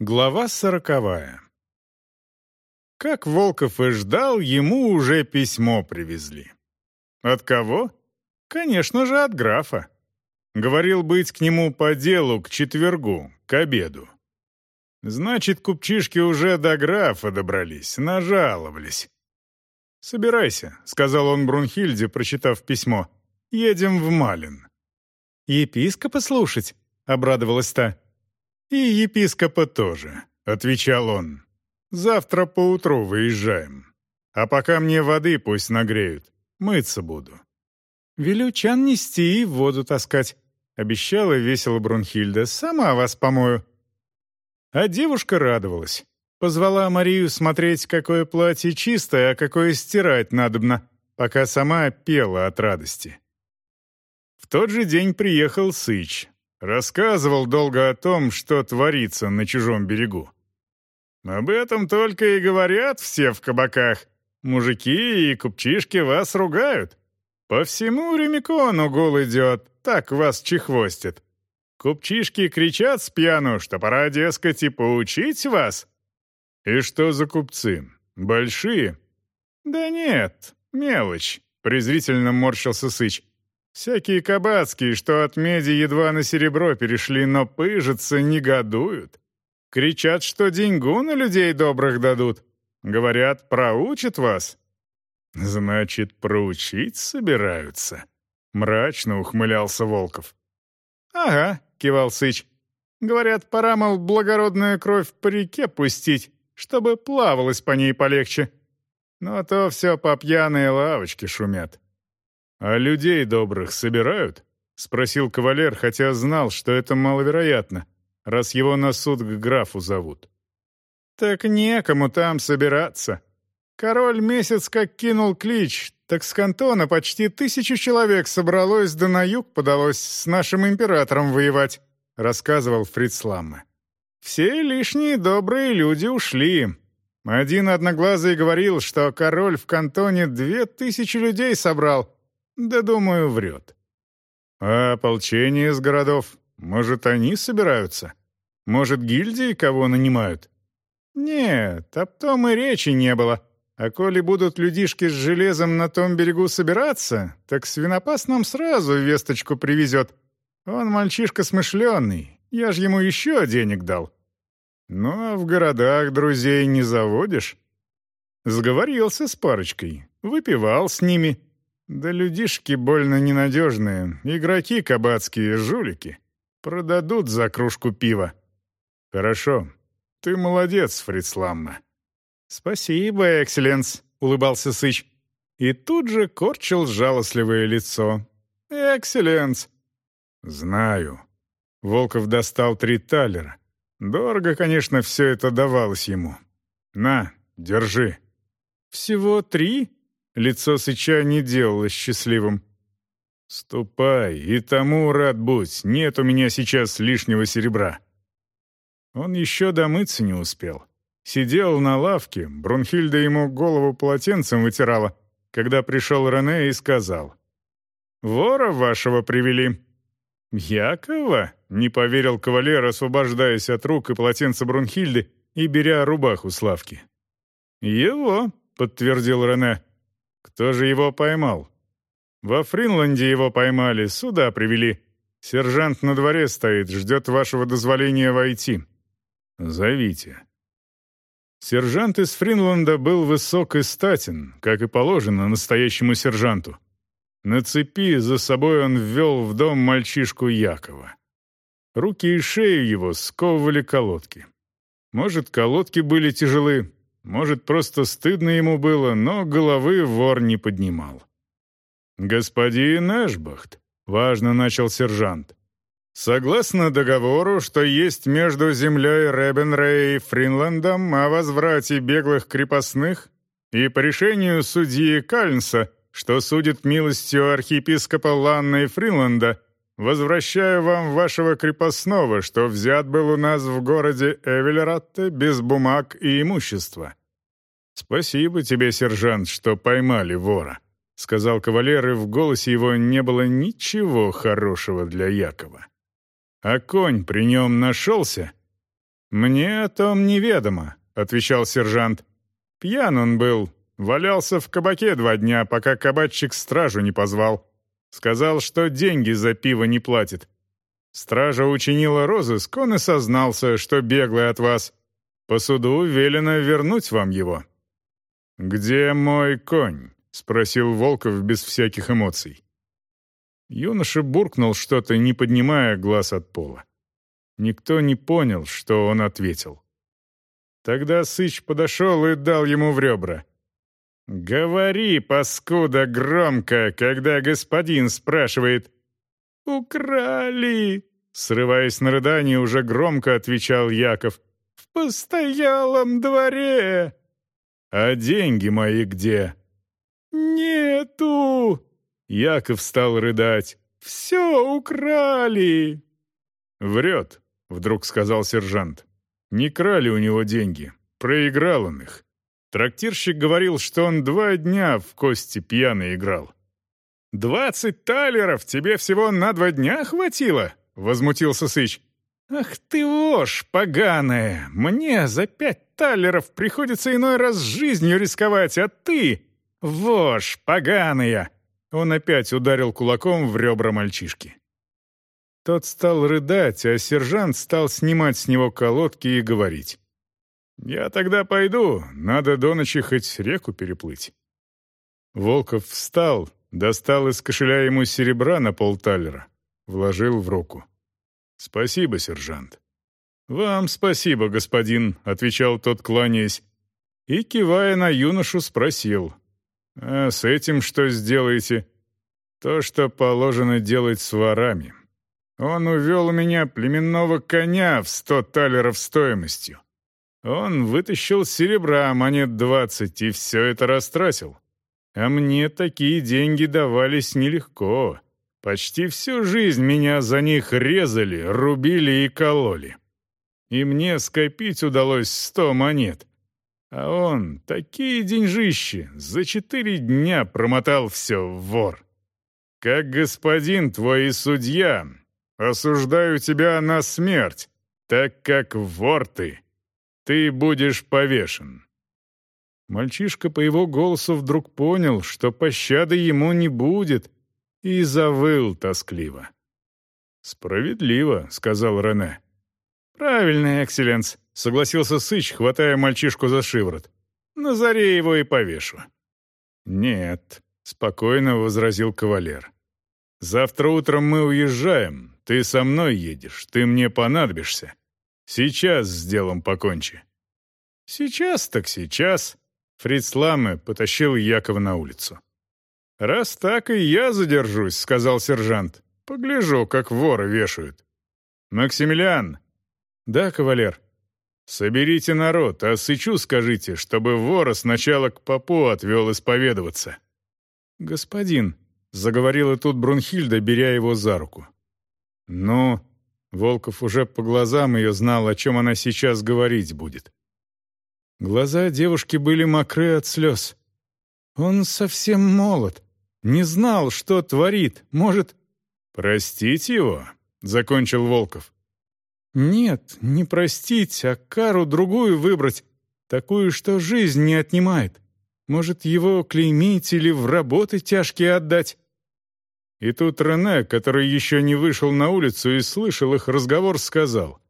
Глава сороковая. Как Волков и ждал, ему уже письмо привезли. От кого? Конечно же, от графа. Говорил быть к нему по делу к четвергу, к обеду. Значит, купчишки уже до графа добрались, нажаловались. «Собирайся», — сказал он Брунхильде, прочитав письмо. «Едем в Малин». «Епископа слушать?» — обрадовалась та. «И епископа тоже», — отвечал он. «Завтра поутру выезжаем. А пока мне воды пусть нагреют. Мыться буду». «Велю чан нести и воду таскать», — обещала весело Брунхильда. «Сама вас помою». А девушка радовалась. Позвала Марию смотреть, какое платье чистое, а какое стирать надобно, пока сама пела от радости. В тот же день приехал Сыч, Рассказывал долго о том, что творится на чужом берегу. Об этом только и говорят все в кабаках. Мужики и купчишки вас ругают. По всему Ремикону гул идет, так вас чехвостят. Купчишки кричат с пьяну, что пора, дескать, и поучить вас. И что за купцы? Большие? Да нет, мелочь, презрительно морщился Сыч. Всякие кабацкие, что от меди едва на серебро перешли, но пыжатся, негодуют. Кричат, что деньгу на людей добрых дадут. Говорят, проучат вас. Значит, проучить собираются. Мрачно ухмылялся Волков. Ага, кивал Сыч. Говорят, пора, мол, благородную кровь по реке пустить, чтобы плавалось по ней полегче. Но то все по пьяной лавочке шумят. «А людей добрых собирают?» — спросил кавалер, хотя знал, что это маловероятно, раз его на суд к графу зовут. «Так некому там собираться. Король месяц как кинул клич, так с кантона почти тысячу человек собралось, да на юг подалось с нашим императором воевать», — рассказывал Фриц Ламме. «Все лишние добрые люди ушли. Один одноглазый говорил, что король в кантоне две тысячи людей собрал» Да, думаю, врет. А ополчение из городов? Может, они собираются? Может, гильдии кого нанимают? Нет, об том и речи не было. А коли будут людишки с железом на том берегу собираться, так свинопас нам сразу весточку привезет. Он мальчишка смышленый, я ж ему еще денег дал. Ну, а в городах друзей не заводишь? Сговорился с парочкой, выпивал с ними — да людишки больно ненадежные, игроки кабацкие, жулики. Продадут за кружку пива. Хорошо. Ты молодец, Фрицламна. Спасибо, экселленс, улыбался Сыч. И тут же корчил жалостливое лицо. Экселленс. Знаю. Волков достал три талера. Дорого, конечно, все это давалось ему. На, держи. Всего три? Лицо Сыча не делалось счастливым. «Ступай, и тому рад будь, нет у меня сейчас лишнего серебра». Он еще домыться не успел. Сидел на лавке, Брунхильда ему голову полотенцем вытирала, когда пришел Рене и сказал. «Вора вашего привели». «Якова?» — не поверил кавалер, освобождаясь от рук и полотенца Брунхильды и беря рубаху с лавки. «Его», — подтвердил Рене, кто же его поймал? Во Фринланде его поймали, сюда привели. Сержант на дворе стоит, ждет вашего дозволения войти. Зовите. Сержант из Фринланда был высок и статен, как и положено настоящему сержанту. На цепи за собой он ввел в дом мальчишку Якова. Руки и шею его сковывали колодки. Может, колодки были тяжелы, может, просто стыдно ему было, но головы вор не поднимал. «Господин Эшбахт», — важно начал сержант, «согласно договору, что есть между землей Ребенрей и Фринландом о возврате беглых крепостных и по решению судьи Кальнса, что судит милостью архиепископа Ланна и Фринланда, возвращаю вам вашего крепостного, что взят был у нас в городе Эвелератте без бумаг и имущества. «Спасибо тебе, сержант, что поймали вора», — сказал кавалер, и в голосе его не было ничего хорошего для Якова. «А конь при нем нашелся?» «Мне о том неведомо», — отвечал сержант. «Пьян он был, валялся в кабаке два дня, пока кабачик стражу не позвал. Сказал, что деньги за пиво не платит. Стража учинила розыск, он и сознался, что беглый от вас. По суду велено вернуть вам его». «Где мой конь?» — спросил Волков без всяких эмоций. Юноша буркнул что-то, не поднимая глаз от пола. Никто не понял, что он ответил. Тогда Сыч подошел и дал ему в ребра. «Говори, паскуда, громко, когда господин спрашивает». «Украли!» Срываясь на рыдание, уже громко отвечал Яков. «В постоялом дворе!» «А деньги мои где?» «Нету!» Яков стал рыдать. «Все украли!» «Врет», — вдруг сказал сержант. «Не крали у него деньги. Проиграл он их. Трактирщик говорил, что он два дня в кости пьяный играл». «Двадцать талеров тебе всего на два дня хватило?» — возмутился Сыч. «Ах ты вошь, поганая! Мне за пять талеров приходится иной раз жизнью рисковать, а ты... Вошь, поганая!» Он опять ударил кулаком в ребра мальчишки. Тот стал рыдать, а сержант стал снимать с него колодки и говорить. «Я тогда пойду, надо до ночи хоть реку переплыть». Волков встал, достал из кошеля ему серебра на полталера, вложил в руку. «Спасибо, сержант». «Вам спасибо, господин», — отвечал тот, кланяясь. И, кивая на юношу, спросил. «А с этим что сделаете?» «То, что положено делать с ворами. Он увел у меня племенного коня в сто талеров стоимостью. Он вытащил серебра монет двадцать и все это растратил. А мне такие деньги давались нелегко. Почти всю жизнь меня за них резали, рубили и кололи. И мне скопить удалось сто монет. А он такие деньжищи за четыре дня промотал все в вор. Как господин твой судья, осуждаю тебя на смерть, так как вор ты. Ты будешь повешен». Мальчишка по его голосу вдруг понял, что пощады ему не будет, и завыл тоскливо. «Справедливо», — сказал Рене. «Правильно, экселленс», — согласился Сыч, хватая мальчишку за шиворот. «На заре его и повешу». «Нет», — спокойно возразил кавалер. «Завтра утром мы уезжаем. Ты со мной едешь, ты мне понадобишься. Сейчас с делом покончи». «Сейчас так сейчас», — Фриц Ламе потащил Якова на улицу. «Раз так и я задержусь», — сказал сержант. «Погляжу, как вора вешают». «Максимилиан!» «Да, кавалер?» «Соберите народ, а Сычу скажите, чтобы вора сначала к попу отвел исповедоваться». «Господин», — заговорила тут Брунхильда, беря его за руку. «Ну?» Волков уже по глазам ее знал, о чем она сейчас говорить будет. Глаза девушки были мокры от слез. «Он совсем молод. Не знал, что творит. Может...» «Простить его?» — закончил Волков. «Нет, не простить, а кару другую выбрать, такую, что жизнь не отнимает. Может, его клеймить или в работы тяжкие отдать?» И тут Рене, который еще не вышел на улицу и слышал их разговор, сказал.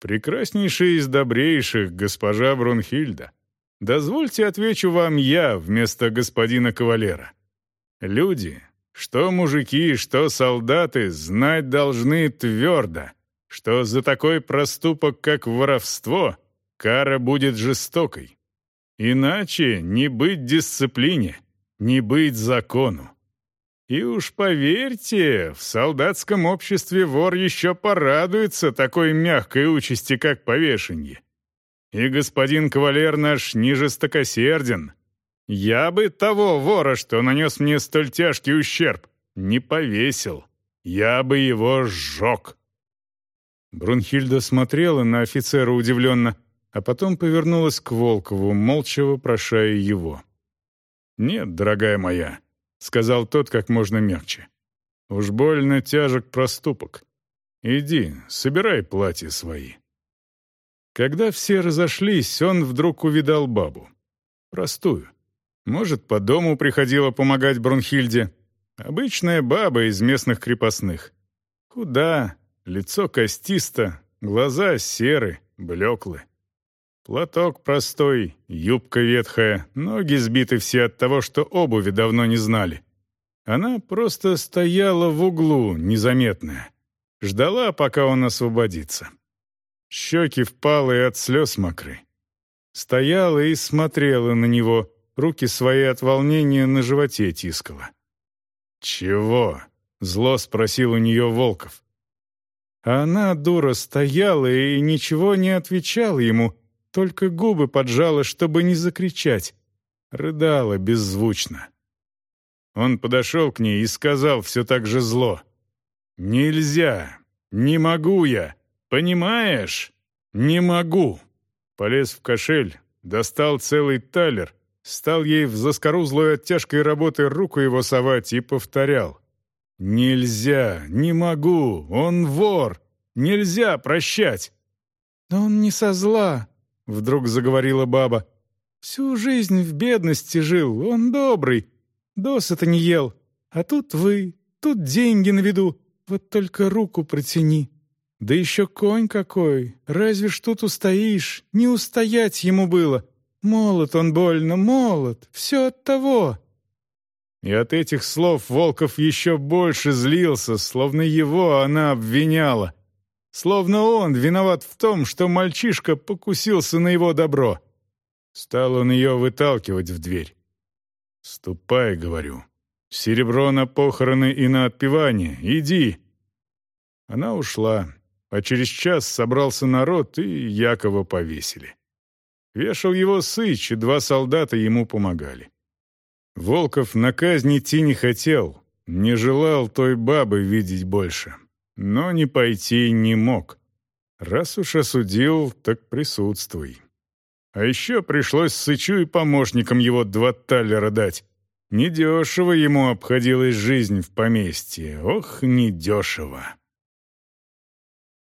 «Прекраснейшая из добрейших, госпожа Брунхильда, дозвольте отвечу вам я вместо господина кавалера. Люди, что мужики, что солдаты, знать должны твердо, что за такой проступок, как воровство, кара будет жестокой. Иначе не быть дисциплине, не быть закону. И уж поверьте, в солдатском обществе вор еще порадуется такой мягкой участи, как повешенье. И господин кавалер наш не жестокосерден, я бы того вора, что нанес мне столь тяжкий ущерб, не повесил. Я бы его сжег». Брунхильда смотрела на офицера удивленно, а потом повернулась к Волкову, молча вопрошая его. «Нет, дорогая моя», — сказал тот как можно мягче. «Уж больно тяжек проступок. Иди, собирай платья свои». Когда все разошлись, он вдруг увидал бабу. Простую. Может, по дому приходила помогать Брунхильде. Обычная баба из местных крепостных. Худа, лицо костисто, глаза серы, блеклы. Платок простой, юбка ветхая, ноги сбиты все от того, что обуви давно не знали. Она просто стояла в углу, незаметная. Ждала, пока он освободится. Щеки впалые от слез мокры. Стояла и смотрела на него, руки свои от волнения на животе тискала. «Чего?» — зло спросил у нее Волков. Она, дура, стояла и ничего не отвечала ему, только губы поджала, чтобы не закричать. Рыдала беззвучно. Он подошел к ней и сказал все так же зло. «Нельзя! Не могу я! Понимаешь? Не могу!» Полез в кошель, достал целый талер, стал ей в заскорузлую от тяжкой работы руку его совать и повторял. «Нельзя! Не могу! Он вор! Нельзя прощать!» «Но он не со зла!» — вдруг заговорила баба. «Всю жизнь в бедности жил, он добрый, досыта не ел. А тут вы, тут деньги на виду, вот только руку протяни. Да еще конь какой, разве ж тут устоишь, не устоять ему было. Молод он больно, молод, все от того». И от этих слов Волков еще больше злился, словно его она обвиняла. Словно он виноват в том, что мальчишка покусился на его добро. Стал он ее выталкивать в дверь. «Ступай», — говорю. «Серебро на похороны и на отпевание. Иди». Она ушла, а через час собрался народ, и Якова повесили. Вешал его Сыч, и два солдата ему помогали. Волков на казнь идти не хотел, не желал той бабы видеть больше но не пойти не мог. Раз уж осудил, так присутствуй. А еще пришлось Сычу и помощникам его два талера дать. Недешево ему обходилась жизнь в поместье. Ох, недешево.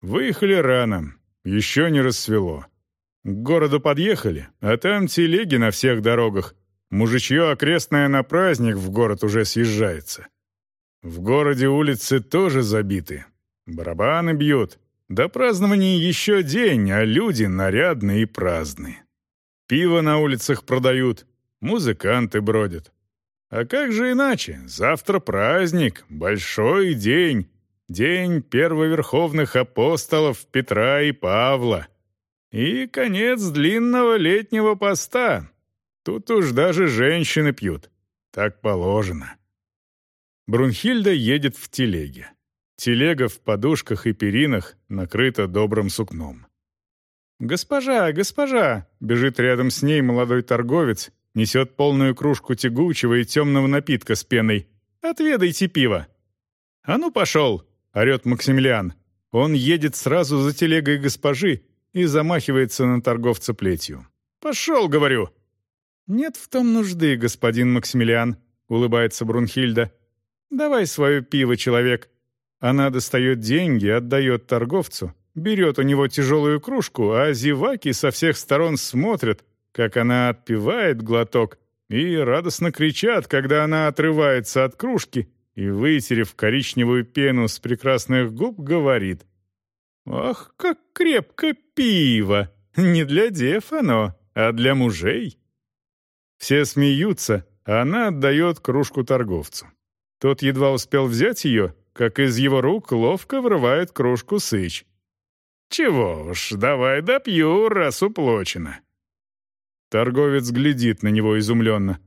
Выехали рано, еще не рассвело. К городу подъехали, а там телеги на всех дорогах. Мужичье окрестное на праздник в город уже съезжается. В городе улицы тоже забиты. Барабаны бьют. До празднования еще день, а люди нарядные и праздные. Пиво на улицах продают, музыканты бродят. А как же иначе? Завтра праздник, большой день. День первоверховных апостолов Петра и Павла. И конец длинного летнего поста. Тут уж даже женщины пьют. Так положено. Брунхильда едет в телеге. Телега в подушках и перинах накрыта добрым сукном. «Госпожа, госпожа!» — бежит рядом с ней молодой торговец, несет полную кружку тягучего и темного напитка с пеной. «Отведайте пиво!» «А ну, пошел!» — орет Максимилиан. Он едет сразу за телегой госпожи и замахивается на торговца плетью. «Пошел, говорю!» «Нет в том нужды, господин Максимилиан», — улыбается Брунхильда. «Давай свое пиво, человек». Она достает деньги, отдает торговцу, берет у него тяжелую кружку, а зеваки со всех сторон смотрят, как она отпивает глоток, и радостно кричат, когда она отрывается от кружки и, вытерев коричневую пену с прекрасных губ, говорит «Ах, как крепко пиво! Не для дев оно, а для мужей!» Все смеются, а она отдает кружку торговцу. Тот едва успел взять ее, как из его рук ловко врывает кружку сыч. «Чего уж, давай допью, раз уплочено». Торговец глядит на него изумленно.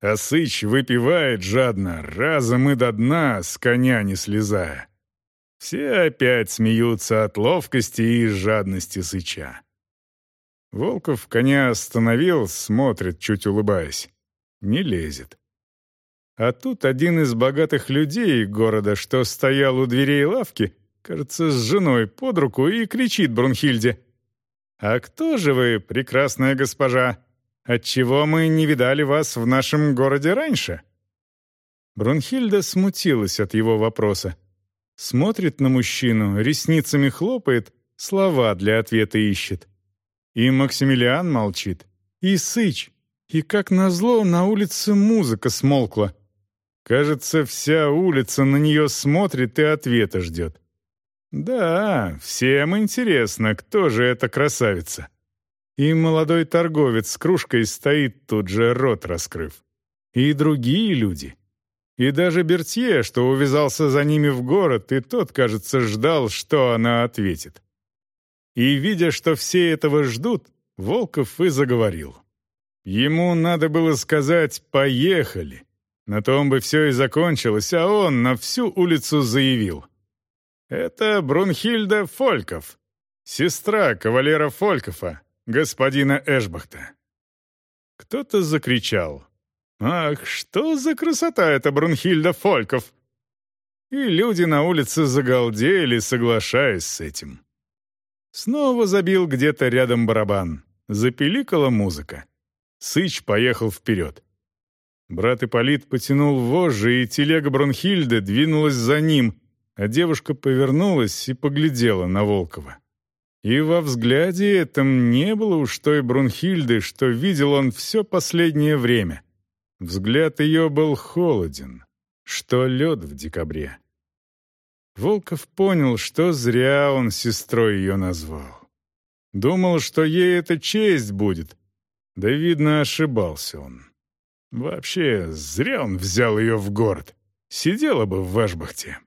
А сыч выпивает жадно, разом и до дна, с коня не слезая. Все опять смеются от ловкости и жадности сыча. Волков коня остановил, смотрит, чуть улыбаясь. Не лезет. А тут один из богатых людей города, что стоял у дверей лавки, кажется, с женой под руку и кричит Брунхильде. «А кто же вы, прекрасная госпожа? Отчего мы не видали вас в нашем городе раньше?» Брунхильда смутилась от его вопроса. Смотрит на мужчину, ресницами хлопает, слова для ответа ищет. И Максимилиан молчит. И Сыч. И, как назло, на улице музыка смолкла. Кажется, вся улица на нее смотрит и ответа ждет. Да, всем интересно, кто же эта красавица. И молодой торговец с кружкой стоит тут же, рот раскрыв. И другие люди. И даже Бертье, что увязался за ними в город, и тот, кажется, ждал, что она ответит. И, видя, что все этого ждут, Волков и заговорил. Ему надо было сказать «поехали». На том бы все и закончилось, а он на всю улицу заявил. «Это Брунхильда Фольков, сестра кавалера Фолькова, господина Эшбахта». Кто-то закричал. «Ах, что за красота эта Брунхильда Фольков!» И люди на улице загалдели, соглашаясь с этим. Снова забил где-то рядом барабан. Запеликала музыка. Сыч поехал вперед. Брат Ипполит потянул вожжи, и телега Бронхильды двинулась за ним, а девушка повернулась и поглядела на Волкова. И во взгляде этом не было уж той Брунхильды, что видел он все последнее время. Взгляд ее был холоден, что лед в декабре. Волков понял, что зря он сестрой ее назвал. Думал, что ей это честь будет. Да, видно, ошибался он. Вообще, зря он взял ее в город. Сидела бы в Вашбахте.